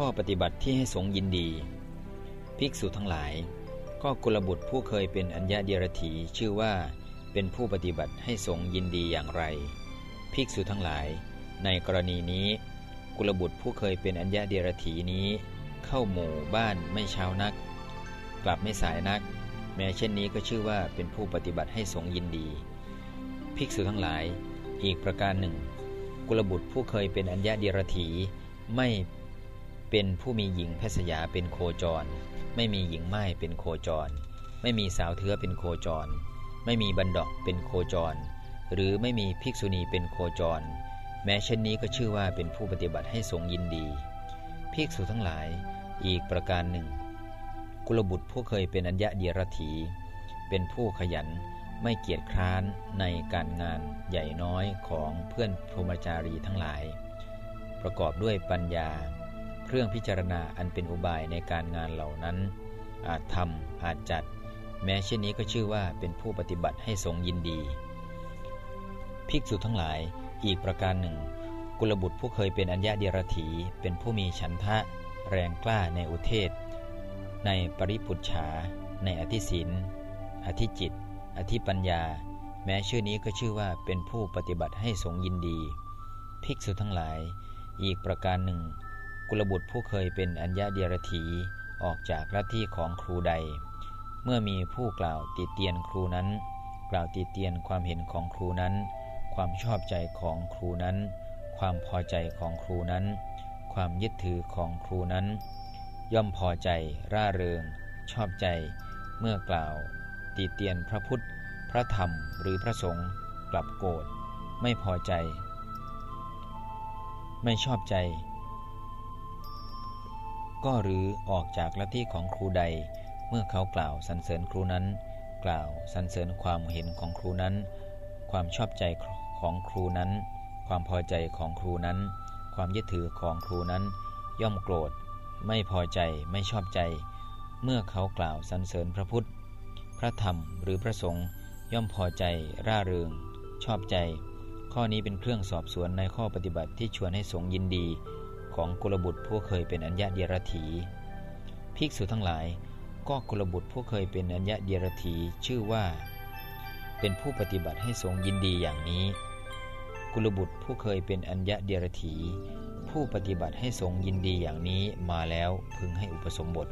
ข้อปฏิบัติที่ให้สงยินดี ภิกษุทั้งหลาย ก็กุลบุตรผู้เคยเป็นอัญญาเดียรถีชื่อว่าเป็นผู้ปฏิบัติให้สงยินดีอย่างไร ภิกษุทั้งหลาย ในกรณีนี้ กุลบุตรผู้เคยเป็นอัญญาเดียรถีนี้ เข้าหมู่บ้านไม่เช้านัก กลับไม่สายนัก แม้เช่นนี้ก็ชื่อว่าเป็นผู้ปฏิบัติให้สงยินดี ภิกษุทั้งหลาย อีกประการหนึ่ง กุลบุตรผู้เคยเป็นอัญญาเดียรถีไม่ เป็นผู้มีหญิงแพทย์สยาเป็นโคจร ไม่มีหญิงไม้เป็นโคจร ไม่มีสาวเทือเป็นโคจร ไม่มีบันดอกเป็นโคจร หรือไม่มีภิกษุณีเป็นโคจร แม้เช่นนี้ก็ชื่อว่าเป็นผู้ปฏิบัติให้สงยินดี ภิกษุทั้งหลายอีกประการหนึ่ง กุลบุตรผู้เคยเป็นอัญญะเดียรถี เป็นผู้ขยันไม่เกียจคร้านในการงานใหญ่น้อยของเพื่อนพรหมจารีทั้งหลาย ประกอบด้วยปัญญา เครื่องพิจารณาอันเป็นอุบายในการงานเหล่านั้น อาจทำอาจจัด แม้เช่นนี้ก็ชื่อว่าเป็นผู้ปฏิบัติให้สงยินดี ภิกษุทั้งหลายอีกประการหนึ่ง กุลบุตรผู้เคยเป็นอัญญาเดียรถี เป็นผู้มีฉันทะ แรงกล้าในอุเทศ ในปริปุจฉา ในอธิศินอธิจิต อธิปัญญา แม้ชื่อนี้ก็ชื่อว่าเป็นผู้ปฏิบัติให้สงยินดี ภิกษุทั้งหลาย อีกประการหนึ่ง กุลบุตรผู้เคยเป็นอัญญาเดียรถีออกจากลัทธิของครูใด เมื่อมีผู้กล่าวติเตียนครูนั้น กล่าวติเตียนความเห็นของครูนั้น ความชอบใจของครูนั้น ความพอใจของครูนั้น ความยึดถือของครูนั้น ย่อมพอใจ ร่าเริง ชอบใจ เมื่อกล่าว ติเตียนพระพุทธ พระธรรมหรือพระสงฆ์กลับโกรธไม่พอใจ ไม่ชอบใจ ก็หรือออกจากลัทธิของครูใด เมื่อเขากล่าวสรรเสริญครูนั้น กล่าวสรรเสริญความเห็นของครูนั้น ความชอบใจของครูนั้น ความพอใจของครูนั้น ความยึดถือของครูนั้น ย่อมโกรธ ไม่พอใจไม่ชอบใจ เมื่อเขากล่าวสรรเสริญพระพุทธ พระธรรมหรือพระสงฆ์ย่อมพอใจร่าเริง ชอบใจ ข้อนี้เป็นเครื่องสอบสวนในข้อปฏิบัติที่ชวนให้สงยินดี ของกุลบุตรผู้เคยเป็นอัญญาเดียรถี ภิกษุทั้งหลาย ก็กุลบุตรผู้เคยเป็นอัญญาเดียรถีชื่อว่า เป็นผู้ปฏิบัติให้สงยินดีอย่างนี้ กุลบุตรผู้เคยเป็นอัญญาเดียรถี ผู้ปฏิบัติให้สงยินดีอย่างนี้มาแล้วพึงให้อุปสมบท